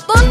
Japón